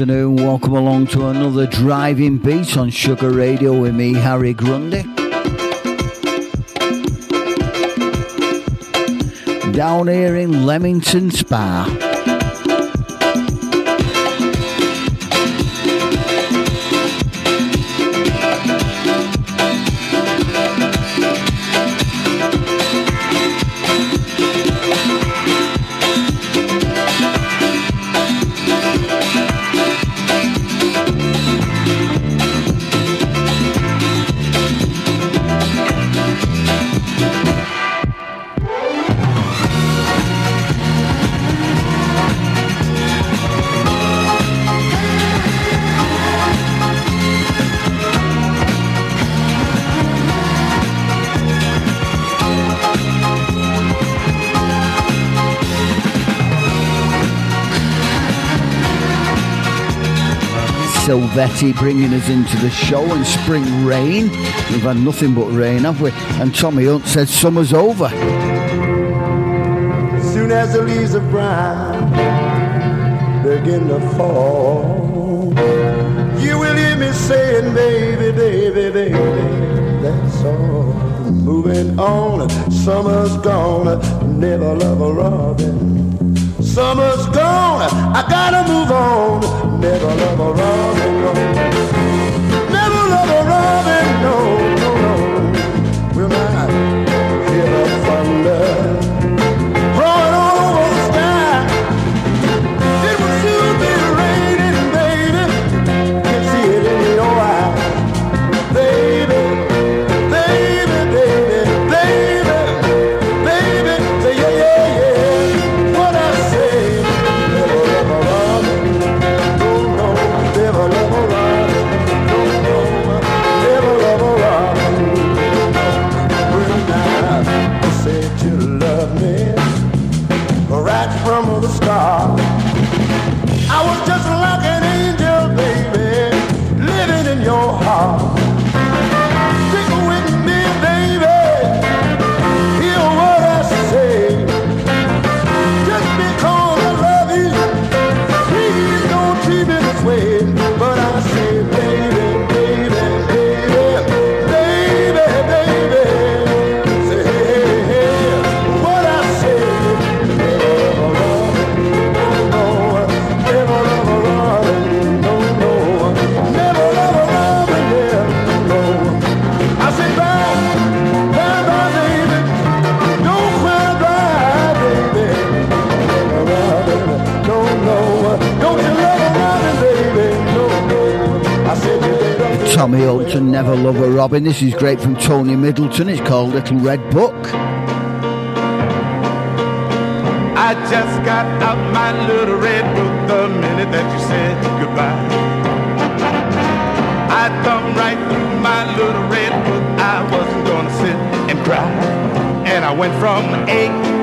Afternoon, welcome along to another driving beat on Sugar Radio with me, Harry Grundy. Down here in Leamington Spa. Silvetti bringing us into the show and spring rain. We've had nothing but rain, have we? And Tommy Hunt said summer's over. Soon as the leaves are brown, begin to fall. You will hear me saying, baby, baby, baby, that's all. Moving on, summer's gone, never love a robin. Summer's gone, I gotta move on. Never love a robin, no. Never a robin, no. Tommy Holton, Never Love a Robin. This is great from Tony Middleton. It's called Little Red Book. I just got out my little red book the minute that you said goodbye. I thumbed right through my little red book. I wasn't gonna sit and cry. And I went from A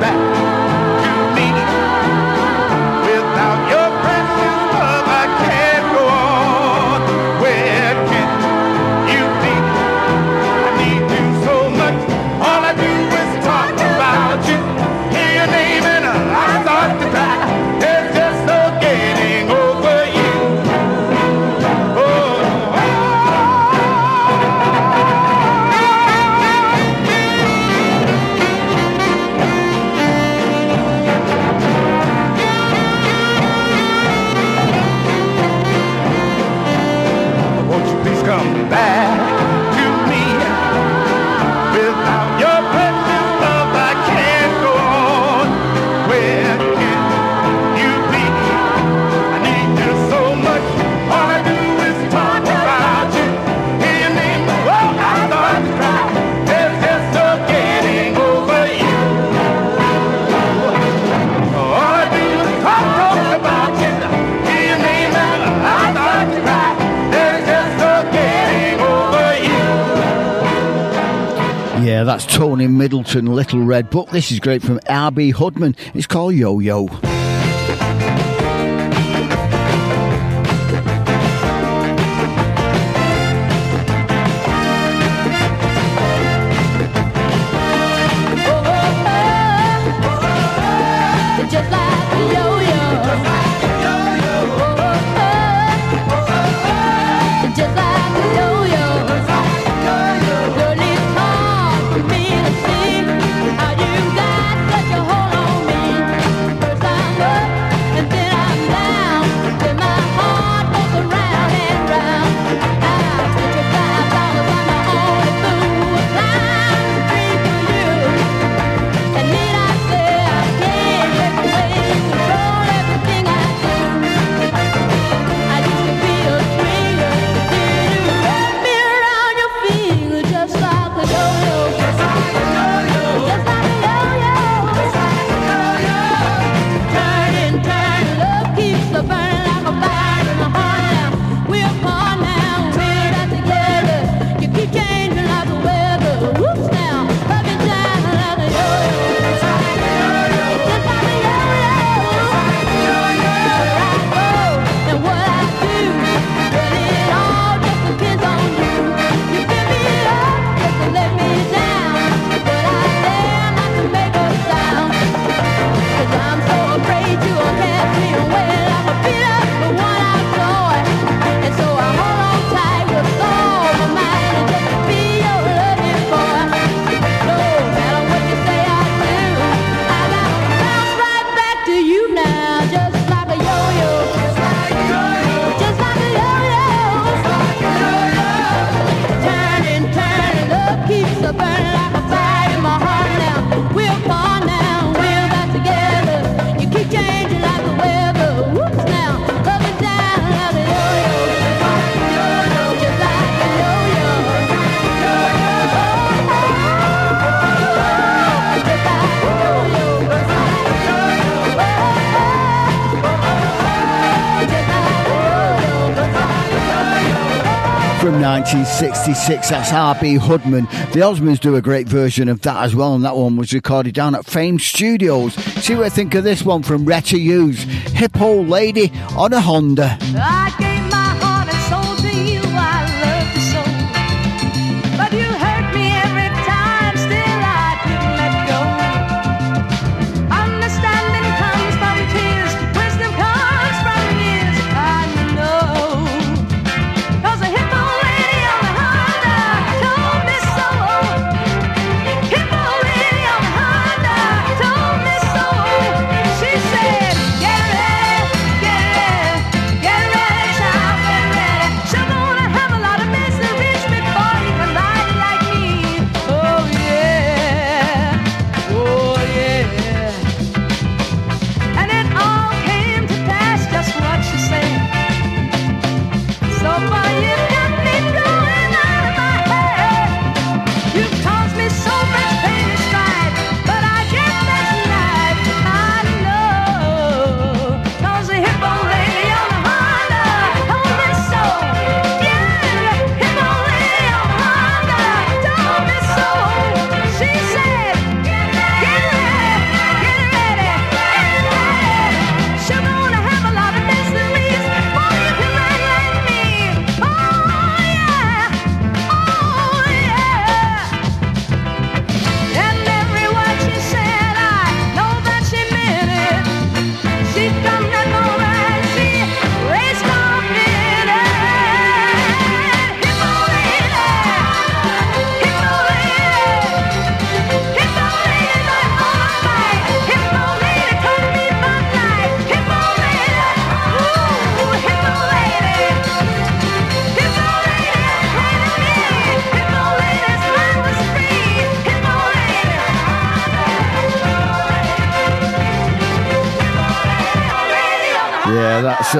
back. Middleton, Little Red Book. This is great from R.B. Hudmon. It's called Yo Yo. 1966. That's R.B. Hudmon. The Osmonds do a great version of that as well, and that one was recorded down at Fame Studios. See what I think of this one from Retta Hughes, Hip Old Lady on a Honda.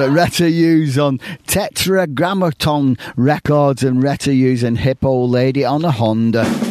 Retta Hughes on Tetragrammaton Records and Retta Hughes and Hip Old Lady on a Honda.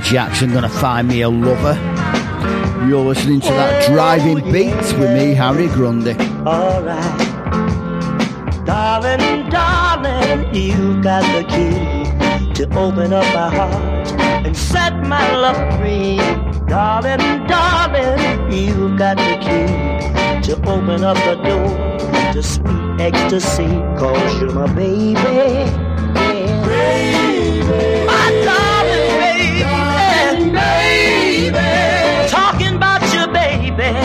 Jackson gonna find me a lover. You're listening to that driving beat with me, Harry Grundy. Alright. Darling, darling, you've got the key to open up my heart and set my love free. Darling, darling, you've got the key to open up the door to sweet ecstasy. Cause you're my baby. Baby. Talking about your baby. Baby.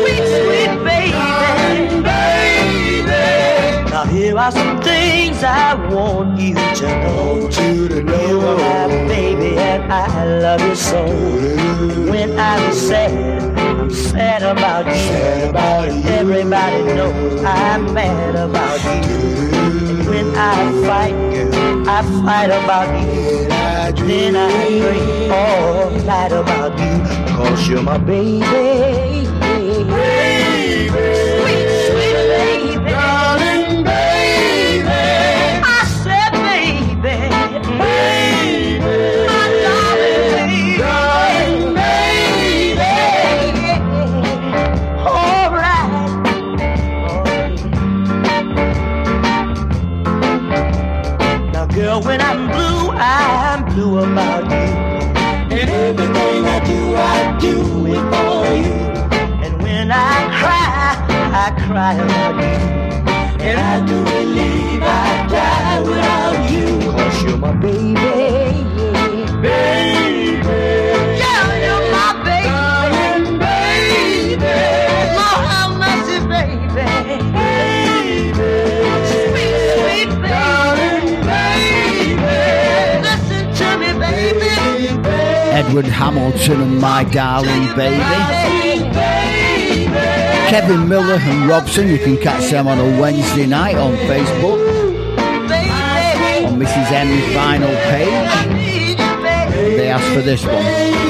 Sweet, sweet baby. Darling baby. Now here are some things I want you to know. you to know. You are my baby and I love you so. When I'm sad, I'm sad about you. Sad about you. Everybody knows I'm mad about you. When I fight, girl, I fight about you. Then I dream all night about you. Cause you're my baby. I'm about you. And everything I do, I do it for you. And when I cry, I cry about you. And I do believe I die without you. Cause you're my baby. Baby. Yeah, you're my baby. Edward Hamilton and My Darling Baby. Kevin Miller and Robson, you can catch them on a Wednesday night on Facebook, on Mrs. M's vinyl page. They asked for this one.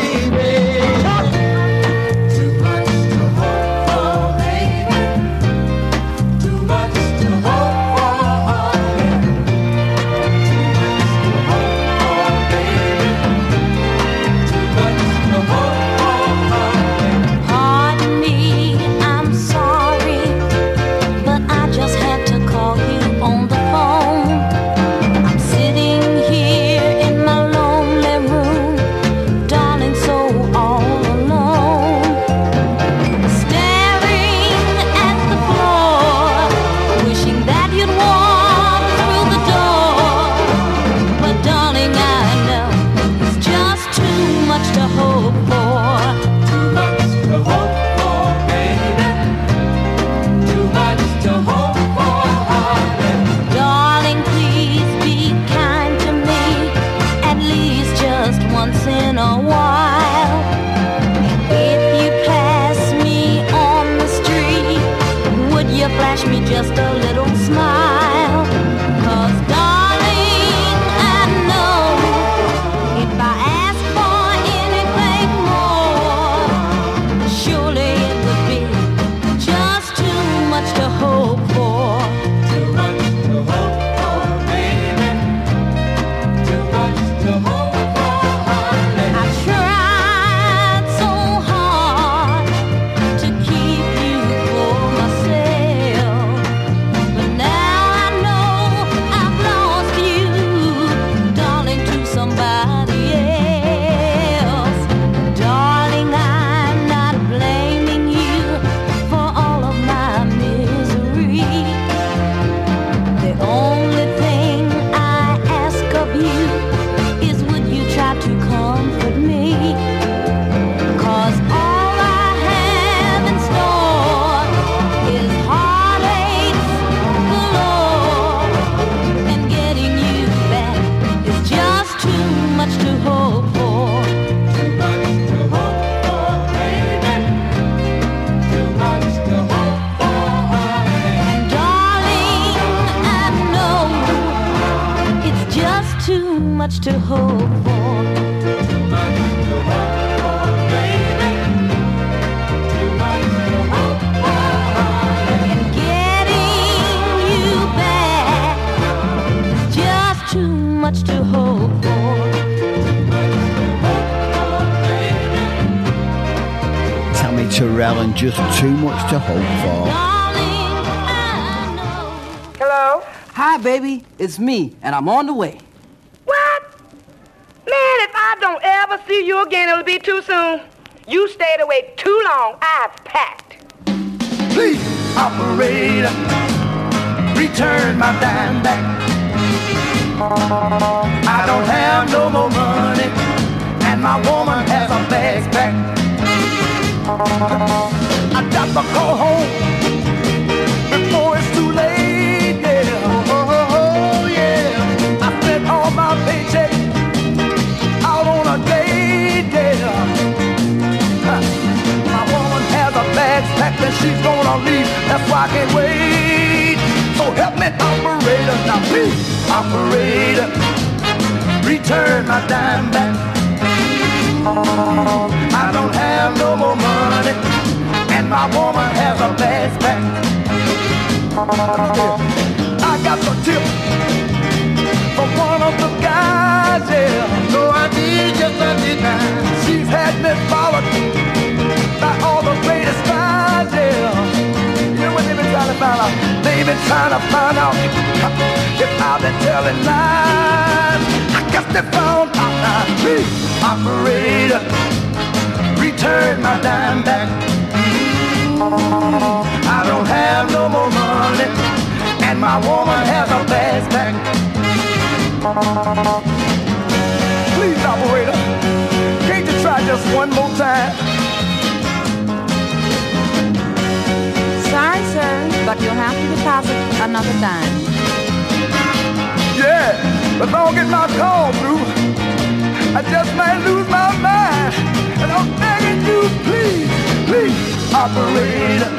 much to hope for. Too much to hope for, baby. Too much to hope for. And getting you back is just too much to hope for. Hello. Terrell and just too much to hope for. Hi, baby. It's me, and I'm on the way. See you again, it'll be too soon. You stayed away too long. I've packed. Please, operator, return my dime back. I don't have no more money, and my woman has a bags back. I got to go home before it's too late. She's gonna leave. That's why I can't wait. So help me, operator. Now please, operator, return my dime back. Um, I don't have no more money, and my woman has a bags packed. I got the tip from one of the guys, yeah. So I need just a dime. She's had me followed by all the greatest yeah. You know what they've been trying to out? They've been trying to find out if I've been telling lies. I guess they found out operator, return my dime back. I don't have no more money, and my woman has a bags back. Please, operator, can't you try just one more time? Have to deposit another dime. Yeah, but don't get my call through, I just might lose my mind. And I'm begging you, please, please, operator,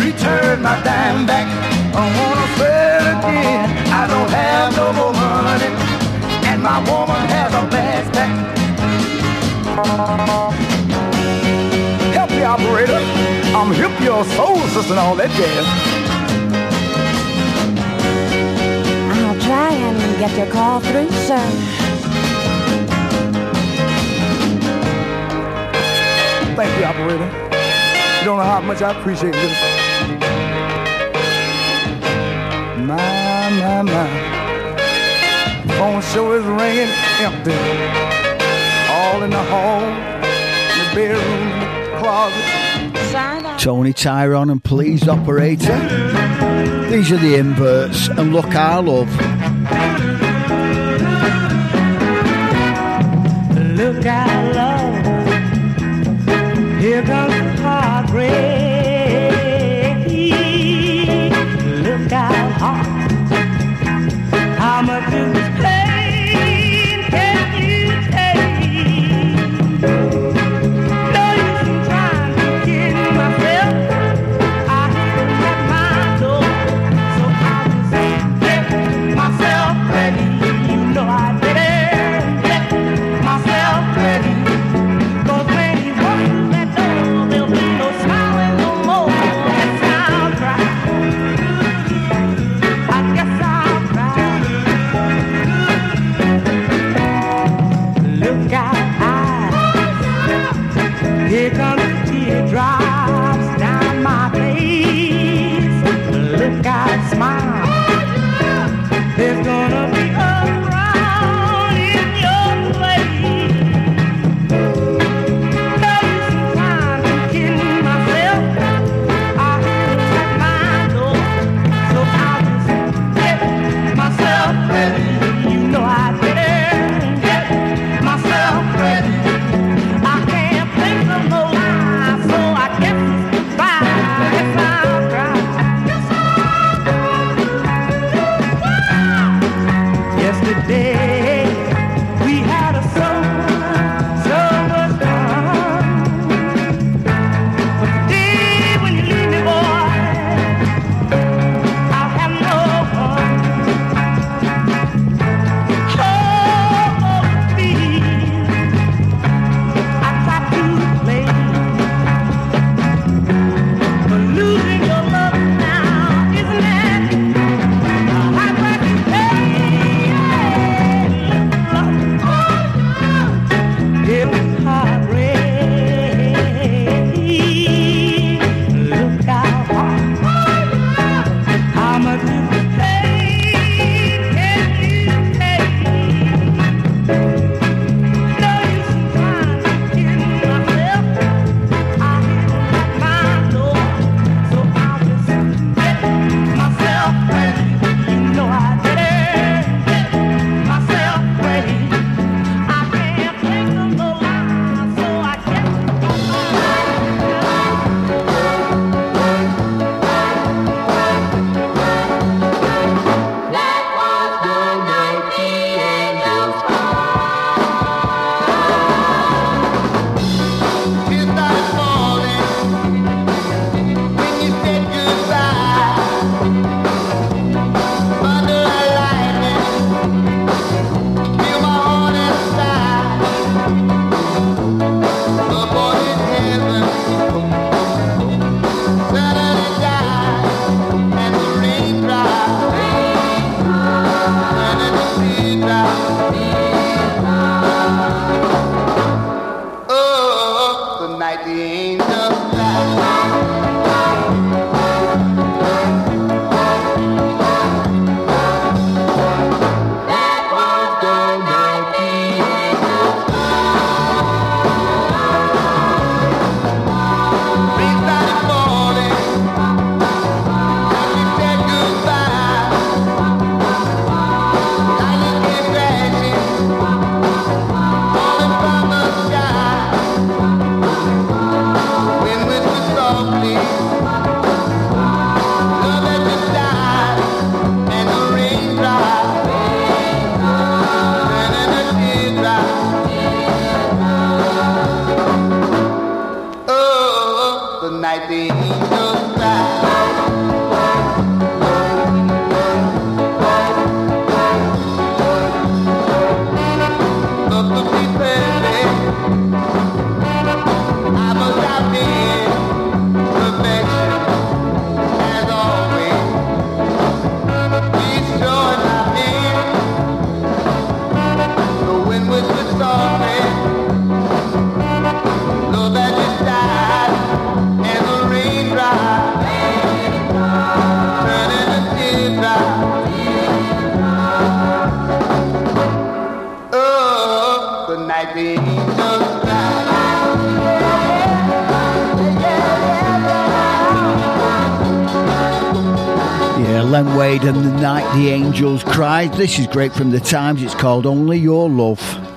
return my dime back. I wanna say again. I don't have no more money, and my woman has a back. Help me, operator. I'm hip your soul sister and all that jazz. Get your call through, sir. Thank you, operator. You don't know how much I appreciate this. My, my, my. Phone show is ringing empty. All in the hall, in the bedroom, the closet. Tony Tyrone and Please Operator. These are the inverts, and look, our love. Look out, love. Here comes The Angels Cried. This is great from the Times. It's called Only Your Love.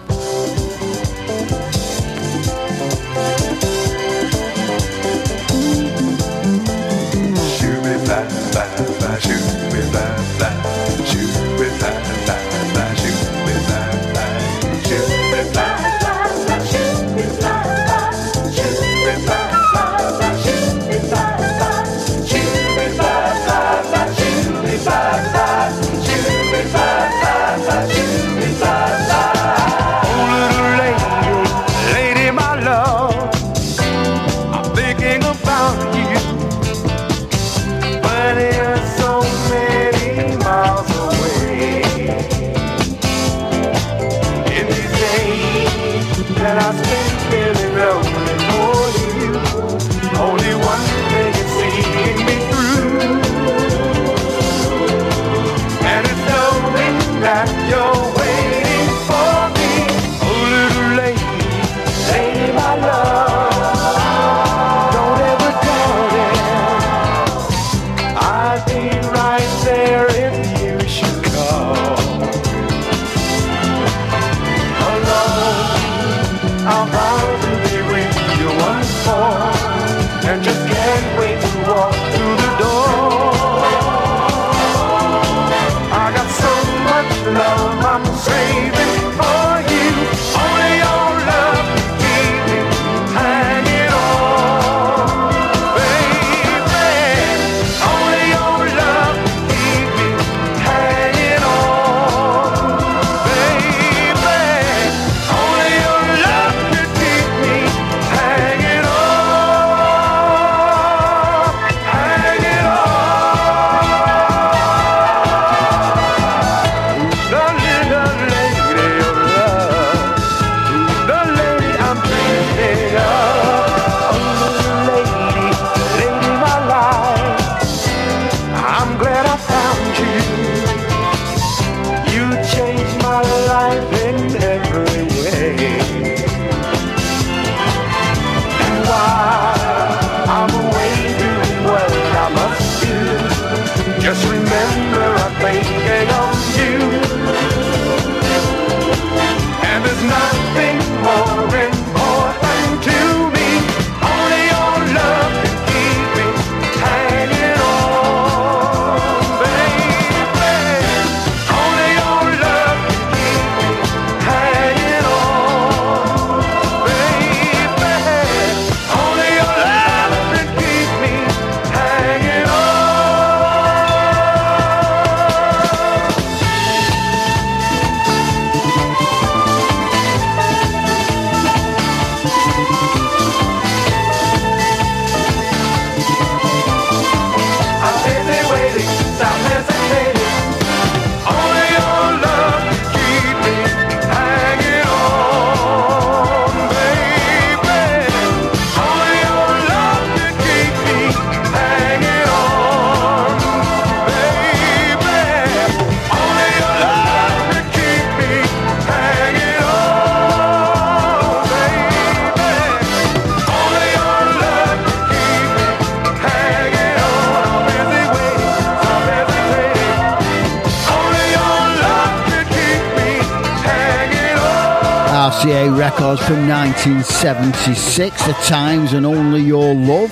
Records from 1976, The Times and Only Your Love.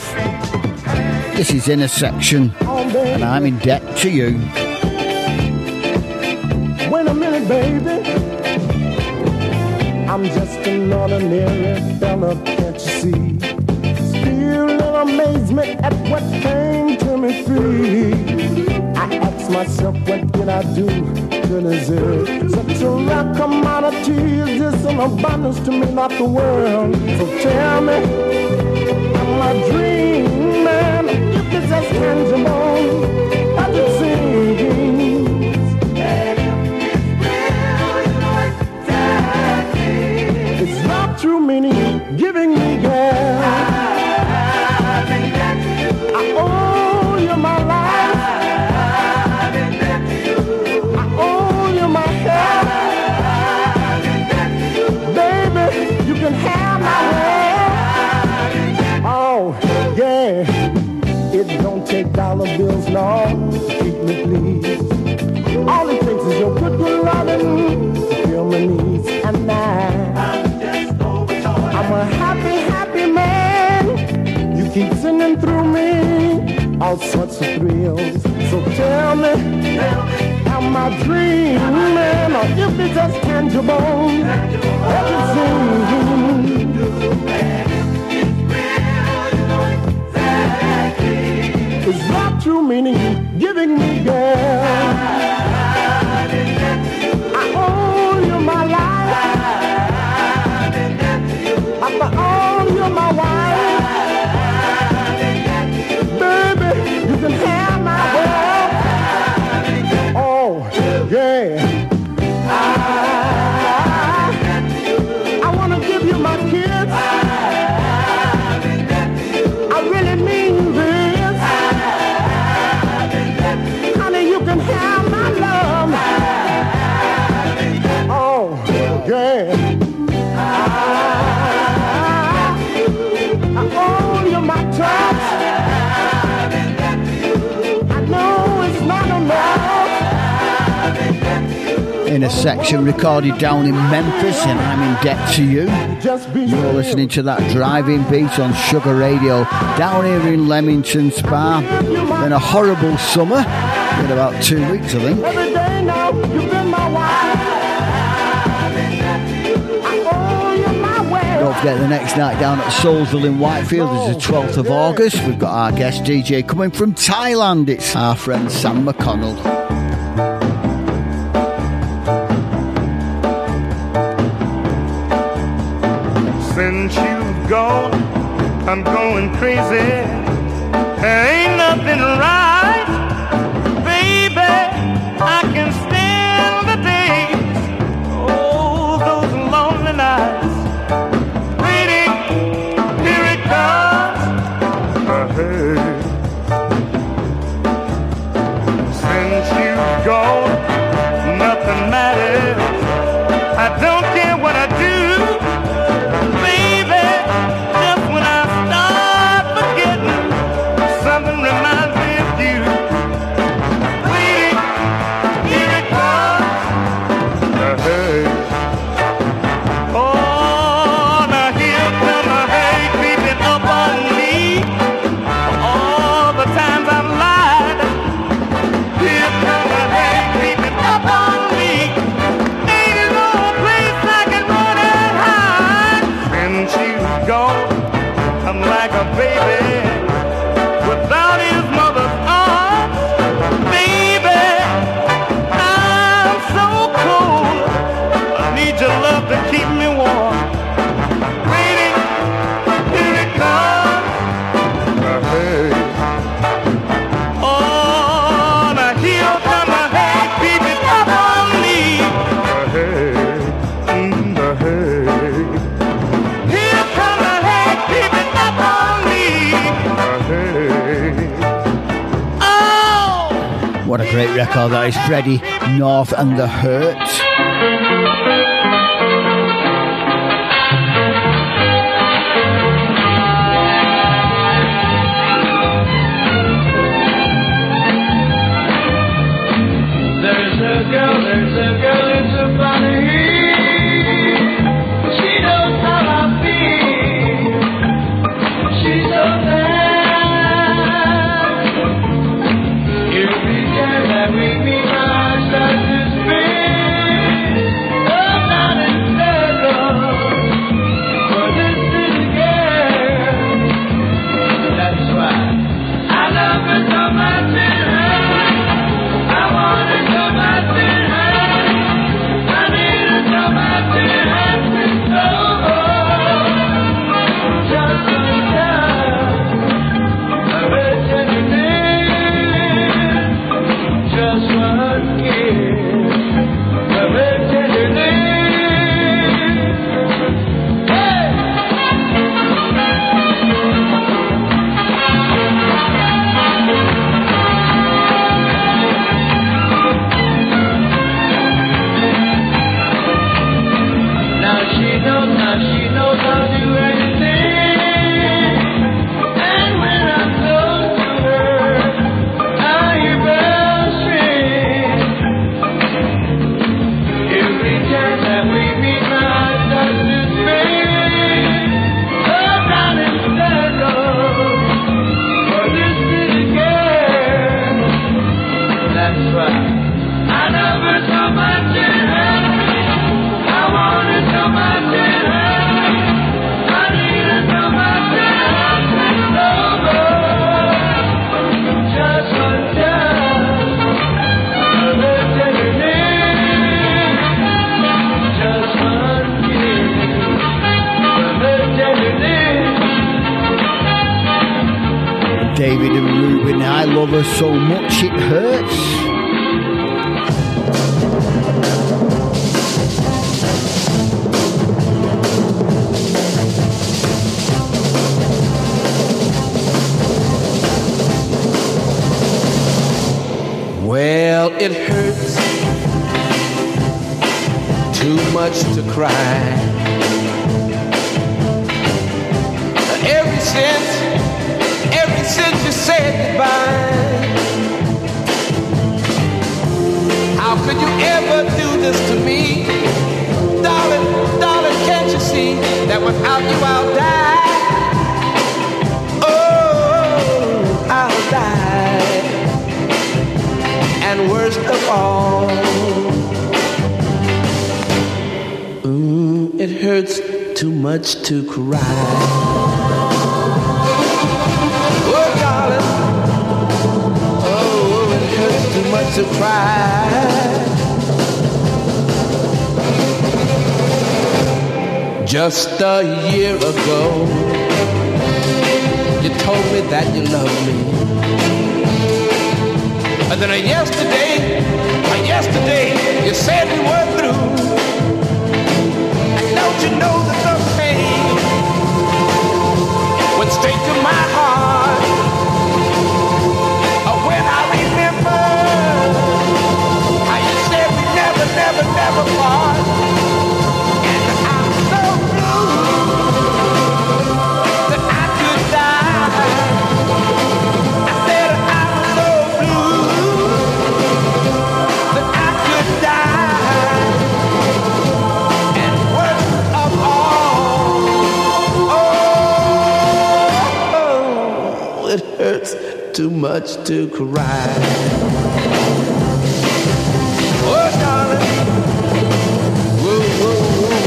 This is Intersection, and I'm in debt to you. Wait a minute, baby. I'm just an ordinary fella, can't you see? Still in amazement at what came to me free. I ask myself, what did I do? Deserve. Such a rock commodity is this an abundance to me, not the world. So tell me, am I dreaming? If it's as tangible such a thrill. So tell me, tell me am I dreaming or if it's just tangible? Everything. Is that true meaning you giving me, girl? section recorded down in Memphis, and I'm in debt to you. You're listening to that driving beat on Sugar Radio down here in Leamington Spa. Been a horrible summer, been about two weeks, I think. Don't forget the next night down at Soulsville in Whitefield is the 12th of August. We've got our guest DJ coming from Thailand. It's our friend Sam McConnell. gone. I'm going crazy. There ain't nothing right. Great record that is Freddie North and the Hurt. It too much to cry. Ever since, ever since you said goodbye. How could you ever do this to me? Darling, darling, can't you see that without you I'll die? Worst of all, mm, it hurts too much to cry. Oh, darling, oh, it hurts too much to cry. Just a year ago, you told me that you loved me. And then uh, yesterday, uh, yesterday, you said we were through. And don't you know that the pain went straight to my heart? Uh, when I remember how you said we never, never, never part. Too much to cry. Oh, darling. Whoa, whoa, whoa.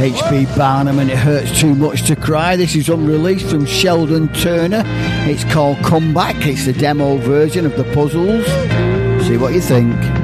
HB Barnum and It Hurts Too Much to Cry. This is unreleased from Sheldon Turner. It's called Comeback. It's the demo version of the puzzles. See what you think.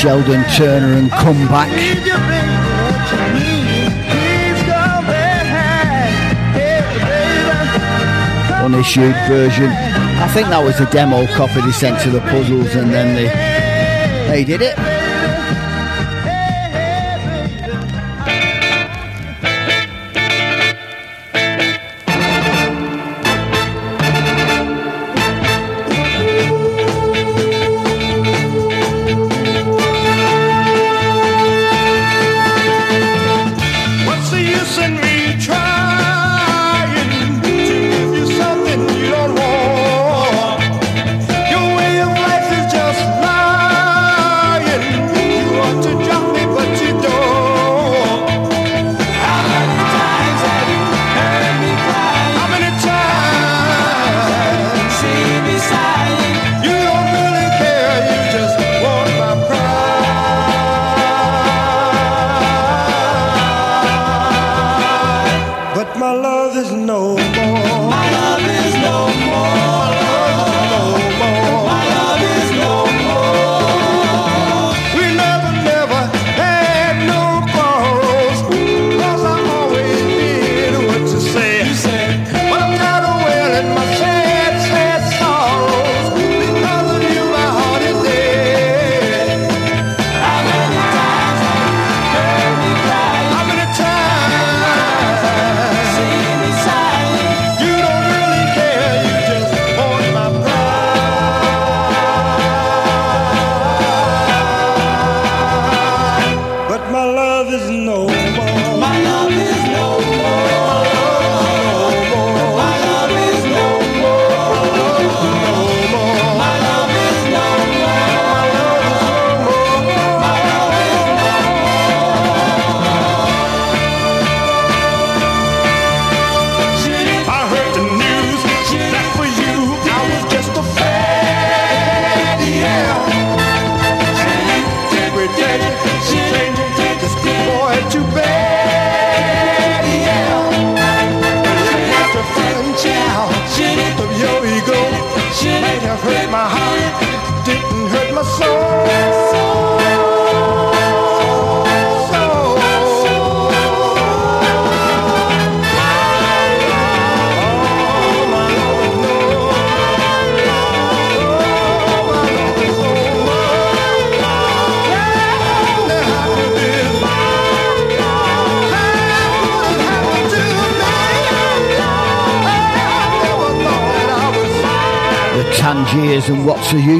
Sheldon Turner and come back? Unissued version. I think that was a demo copy they sent to the puzzles and then they, they did it.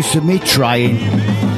use of me trying.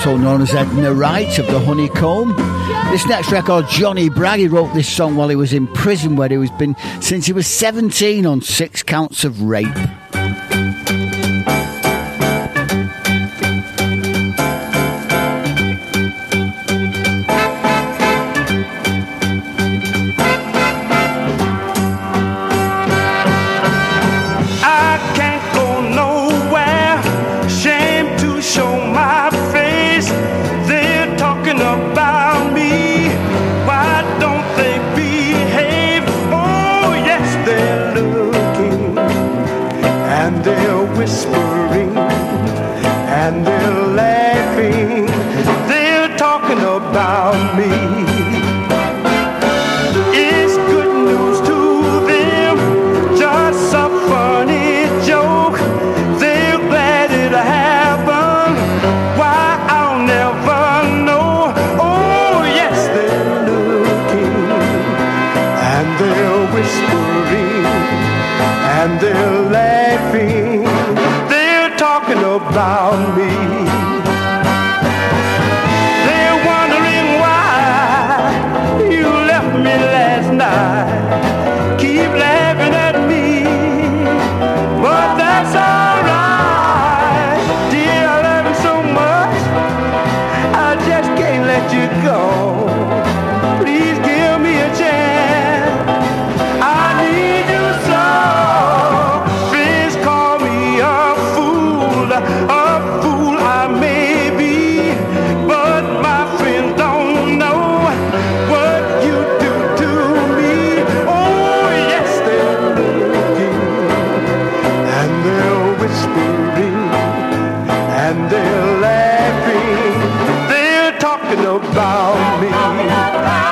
also known as Edna Wright of the Honey Cone. This next record, Johnny Bragg, he wrote this song while he was in prison, where he was been since he was 17 on six counts of rape. and they're laughing. They're talking about me.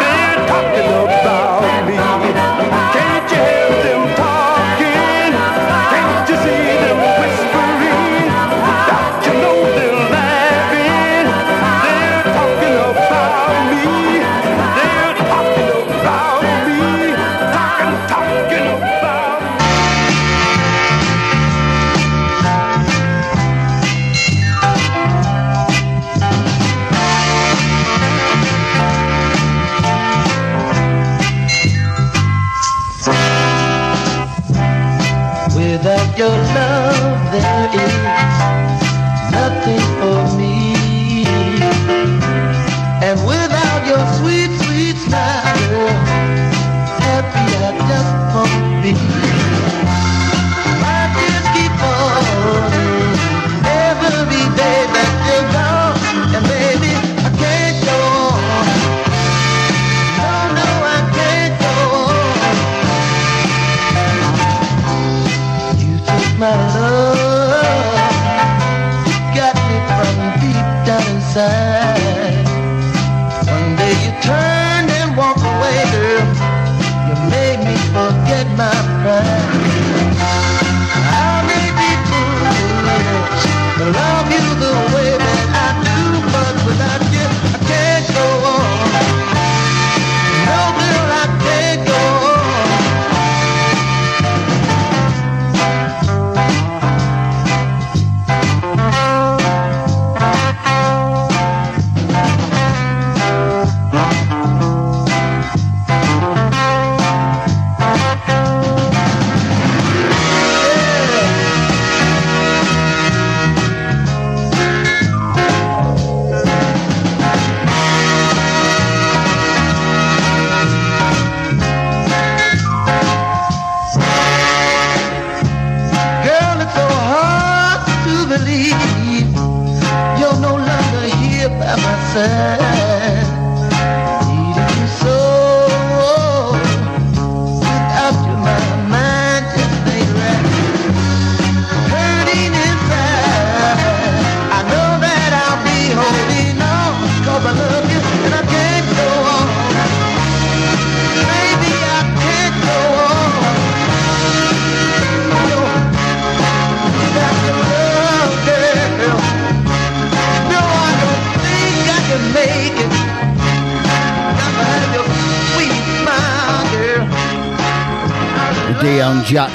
They're talking about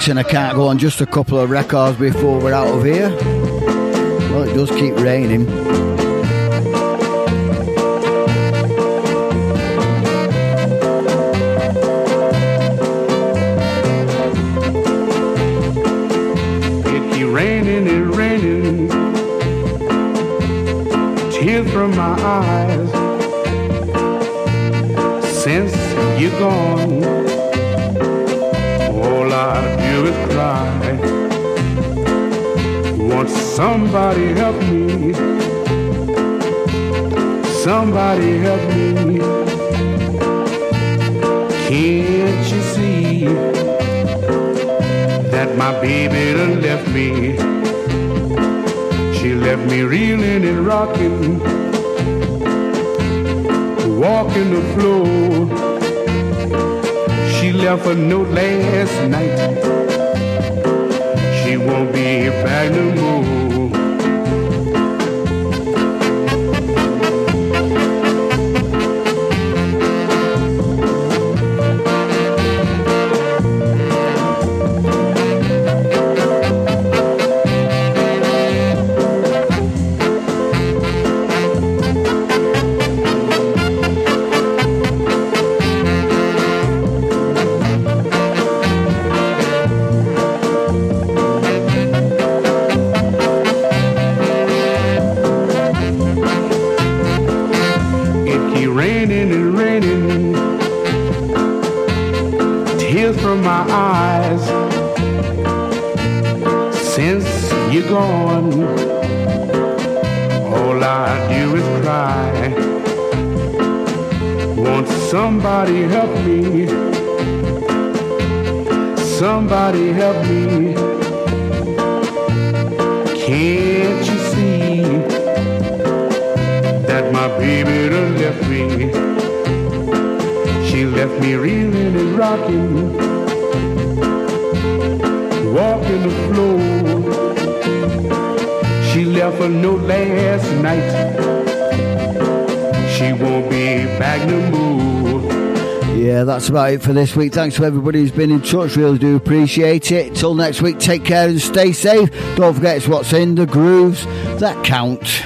Jackson, I can't go on just a couple of records before we're out of here. Well, it does keep raining. It raining, raining. Tears from my eyes. Since you're gone, somebody help me? Somebody help me. Can't you see? that my baby done left me. She left me reeling and rocking, walking the floor. She left a note last night. Won't be back no more. Somebody help me? Somebody help me. Can't you see? that my baby done left me. She left me reeling and rocking, walking the floor. She left a note last night. She won't be back no more. Yeah, that's about it for this week. Thanks to everybody who's been in touch. Really do appreciate it. Till next week, take care and stay safe. Don't forget it's what's in the grooves that count.